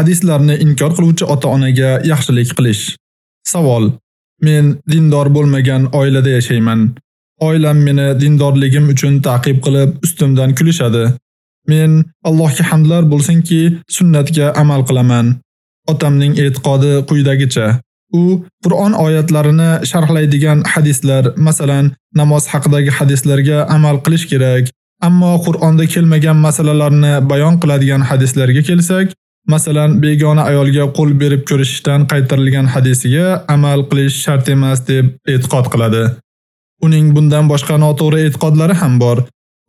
hadislarni inkor qiluvchi ota-onaga yaxshilik qilish. Savol: Men dindor bo'lmagan oilada yashayman. Oilam meni dindorligim uchun ta'qib qilib, ustimdan kulishadi. Men Allohga hamdlar bo'lsinki, sunnatga amal qilaman. Otamning e'tiqodi quyidagicha: U Qur'on oyatlarini sharhlaydigan hadislar, masalan, namoz haqidagi hadislarga amal qilish kerak. Ammo Qur'onda kelmagan masalalarni bayon qiladigan hadislarga kelsak, masalan, begona ayolga qo'l berib ko'rishishdan qaytarilgan hadisiga amal qilish shart emas deb e'tiqod qiladi. Uning bundan boshqa noto'g'ri e'tiqodlari ham bor.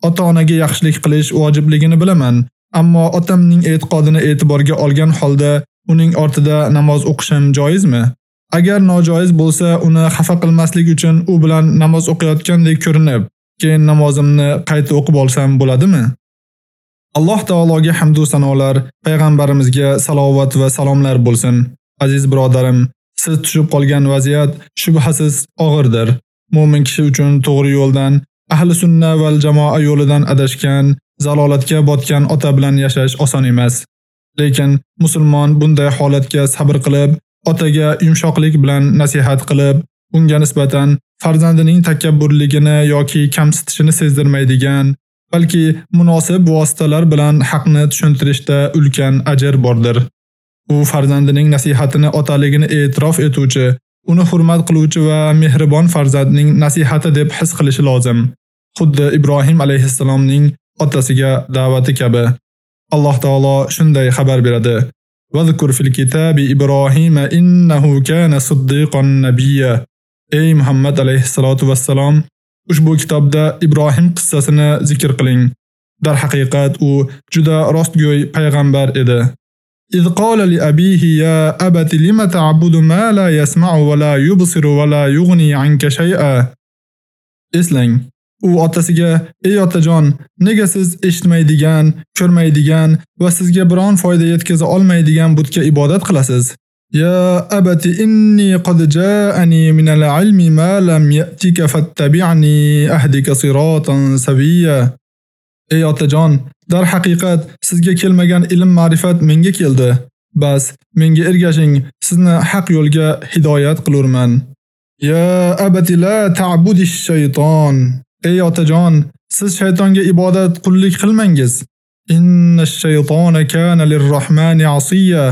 Ota-onaga yaxshilik qilish vojibligini bilaman, ammo otamning e'tiqodini e'tiborga olgan holda uning ortida namoz o'qishim joizmi? Agar nojoiz bo'lsa, uni xafa qilmaslik uchun u bilan namoz o'qiyotgandek ko'rinib, keyin namozimni qayta o'qib olsam bo'ladimi? Alloh taologa hamd va sanolar, payg'ambarimizga salovat va salomlar bo'lsin. Aziz birodarim, siz tushib qolgan vaziyat shubhasiz og'irdir. Mo'min kishi uchun to'g'ri yo'ldan, ahli sunna va jamoa yo'lidan adashgan, zalolatga botgan ota bilan yashash oson emas. Lekin musulmon bunday holatga sabr qilib, otaga yumshoqlik bilan nasihat qilib, unga nisbatan farzandining takabburligini yoki kamsitishini sezdirmaydigan, balki munosib vositalar bilan haqni tushuntirishda ulkan ajr bordir. U farzandining nasihatini otaligini e'tirof etuvchi, uni hurmat qiluvchi va mehribon farzandning nasihati deb his qilishi lozim. Xuddi Ibrohim alayhissalomning otasiga da'vati kabi. Alloh taolo shunday xabar beradi: "Vazkur fil kitabi Ibrohim innahu kana siddiqan nabiyya." Ey Muhammad alayhissalatu vassalom, ushbu kitobda Ibrohim qissasini zikr qiling. Dar haqiqat u juda rostgo'y payg'ambar edi. إذ قال لأبيه يا أبت لم تعبد ما لا يسمع ولا يبصر ولا يغني عنك شيئا Eslang, u otasiga: "Ey otajon, nega siz eshitmaydigan, ko'rmaydigan va sizga biron foyda yetkaza olmaydigan butga ibodat qilasiz?" Ya abati inni qad ja'ani min al-'ilmi ma lam ya'tika fattabi'ni ahdika siratan saviyya. Ey otajon, dar haqiqat sizga kelmagan ilm ma'rifat menga keldi. Bas, menga ergashing, sizni haq yo'lga hidoyat qilurman. Ya abati la ta'budish shayton. Ey otajon, siz shaytonga ibodat qullik qilmangiz. Innash shaytona kana lir-rahmani 'asiyya.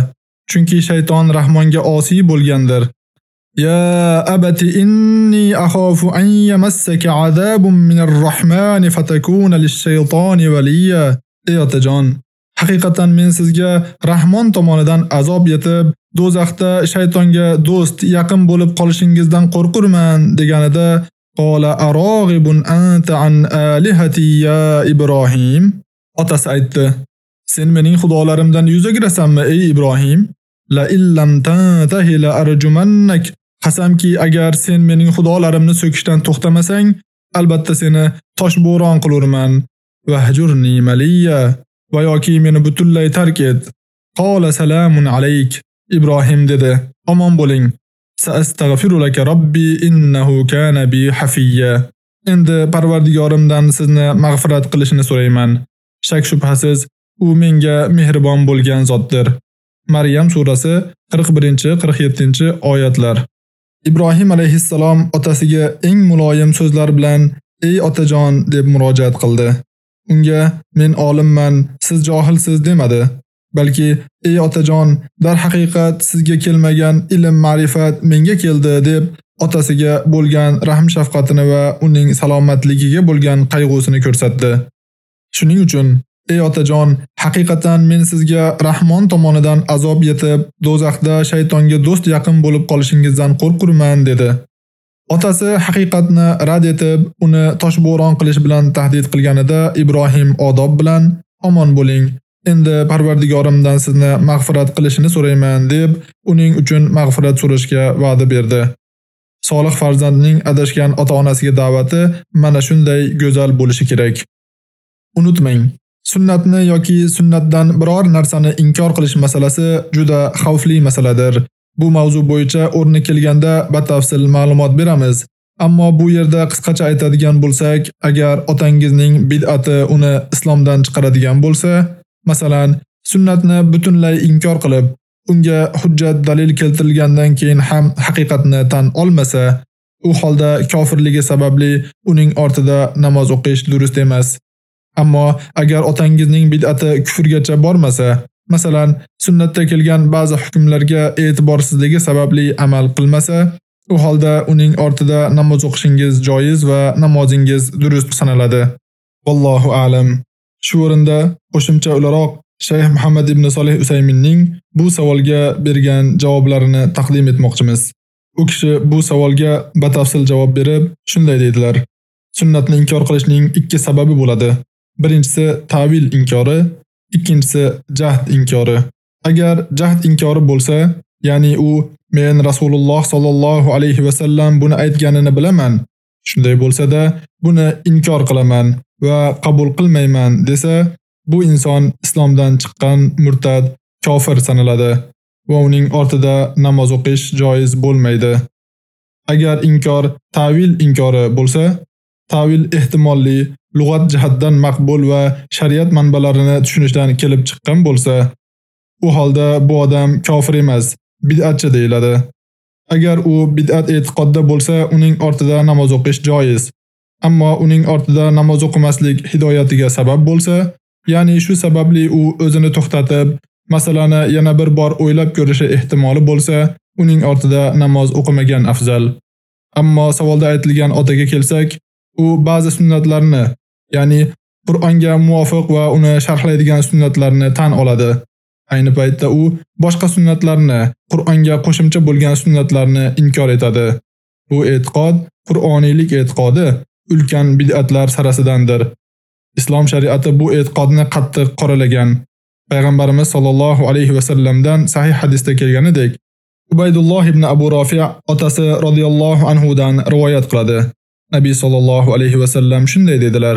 Chunki shayton Rahmonga osiy bo'lgandir. Ya abati inni akhafu an yamassaka azabun minar rahmani fatakuna lish-shaytoni waliya. Ey otajon, haqiqatan men sizga Rahmon tomonidan azob yetib, do'zaxda shaytonga do'st, yaqin bo'lib qolishingizdan qo'rqurman deganida qola aroghibun anta an alihati ya Ibrohim. Otasi aytdi: Sen mening xudolarimdan yuz o'girasanmi ey Ibrohim? La illam tantahi la arjumannak Qasamki, agar sen mening xudolarimni so'kishdan to'xtamasang, albatta seni toshbo'ron qilurman. Vahjurni maliya va yoki meni butunlay tark et. Qala salamun alayk. Ibrohim dedi: Omon bo'ling. Sa'astaghfiru laka robbi innahu kana bi hafiyya. Endi Parvardigorimdan sizni mag'firat qilishini so'rayman. Shak shubhasiz, u menga mehribon bo'lgan zotdir. Maryam surasi 41-47 oyatlar. Ibrohim alayhissalom otasiga eng muloyim so'zlar bilan "Ey otajon" deb murojaat qildi. Unga "Men olimman, siz johilsiz" demadi, balki "Ey otajon, dar haqiqat sizga kelmagan ilm ma'rifat menga keldi" deb otasiga bo'lgan rahm shafqatini va uning salomatligiga bo'lgan qayg'usini ko'rsatdi. Shuning uchun Ey otajon, haqiqatan men sizga Rahmon tomonidan azob yetib, do'zaxda shaytonga do'st yaqin bo'lib qolishingizdan qo'rqurman dedi. Otasi haqiqatni rad etib, uni toshbo'ron qilish bilan tahdid qilganida Ibrohim odob bilan omon bo'ling. Endi Parvardigorimdan sizni mag'firat qilishini so'rayman deb uning uchun mag'firat so'rashga va'da berdi. Solih farzandning adashgan ota-onasiga da'vati mana shunday go'zal bo'lishi kerak. Unutmang, Sunnatni yoki sunnatdan biror narsani inkor qilish masalasi juda xavfli masaladir. Bu mavzu bo'yicha o'rni kelganda batafsil ma'lumot beramiz. Ammo bu yerda qisqacha aytadigan bo'lsak, agar otangizning bid'ati uni islomdan chiqaradigan bo'lsa, masalan, sunnatni butunlay inkor qilib, unga hujjat dalil keltirilgandan keyin ham haqiqatni tan olmasa, u holda kofirligi sababli uning ortida namoz o'qish durust emas. Ammo agar otangizning bid'ati kufrgacha bormasa, masalan, sunnatda kelgan ba'zi hukmlarga e'tiborsizligi sababli amal qilmasa, u holda uning ortida namoz o'qishingiz joiz va namozingiz durust sanaladi. Vallohu a'lam. Shu o'rinda qo'shimcha o'laroq Shayx Muhammad ibn Solih Usayminning bu savolga bergan javoblarini taqdim etmoqchimiz. U kishi bu savolga batafsil javob berib, shunday deydilar: Sunnatni inkor qilishning ikki sababi bo'ladi. Birinchisi ta'vil inkori, ikkinchisi jahd inkori. Agar jahd inkori bo'lsa, ya'ni u men Rasululloh sallallohu alayhi va sallam buni aytganini bilaman. Shunday bo'lsa-da, buni inkor qilaman va qabul qilmayman desa, bu inson islomdan chiqqan murtad, kofir sanaladi va uning ortida namoz o'qish joiz bo'lmaydi. Agar inkor ta'vil inkori bo'lsa, ta'vil ehtimolli lug'at jihatdan maqbul va shariat manbalarini tushunishdan kelib chiqqan bo'lsa, u holda bu odam kofir emas, bid'atchi deyiladi. Agar u bid'at e'tiqodda bo'lsa, uning ortida namoz o'qish joiz. Ammo uning ortida namoz o'qimaslik hidoyatiga sabab bo'lsa, ya'ni shu sababli u o'zini to'xtatib, masalani yana bir bor o'ylab ko'rishi ehtimoli bo'lsa, uning ortida namoz o'qimagan afzal. Ammo savolda aytilgan otaga kelsak, u ba'zi sunnatlarni, ya'ni Qur'onga muvofiq va uni sharhlaydigan sunnatlarni tan oladi. Ayni paytda u boshqa sunnatlarni, Qur'onga qo'shimcha bo'lgan sunnatlarni inkor etadi. Bu e'tiqod Qur'oniylik e'tiqodi ulkan bid'atlar sarasidandir. Islom shariati bu e'tiqodni qattiq qoralagan. Payg'ambarimiz sollallohu alayhi va sallamdan sahih hadisda kelganidek, Ubaydulloh ibn Abu Rafi' otasi radhiyallohu anhu dan rivoyat qiladi. Nabiy sollallohu alayhi va sallam shunday dedilar: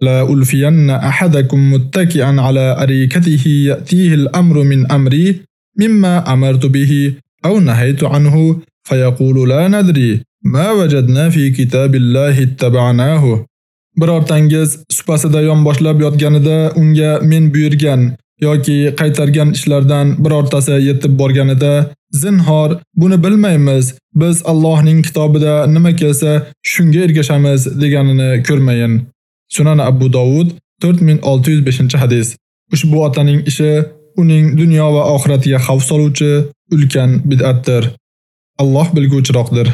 لا ألفين أحدكم متكئا على أريكته يأتيه الأمر من أمري مما أمرت به أو نهيت عنه فيقول لا ندري ما وجدنا في كتاب الله اتبعناه Birortangiz supasida yonboshlab yotganida unga men buyurgan yoki qaytargan ishlardan birortasi yetib borganida zinhor buni bilmaymiz. Biz Allohning kitobida nima kelsa shunga ergashamiz deganini ko'rmayin. Sunan Abu Dovud 4605-hadis. Ushbu otaning ishi uning dunyo va oxiratiga xavf soluvchi ulkan bid'atdir. Alloh bilguvchiroqdir.